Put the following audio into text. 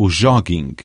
o jogging.